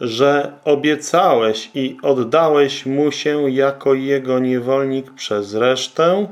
że obiecałeś i oddałeś mu się jako jego niewolnik przez resztę?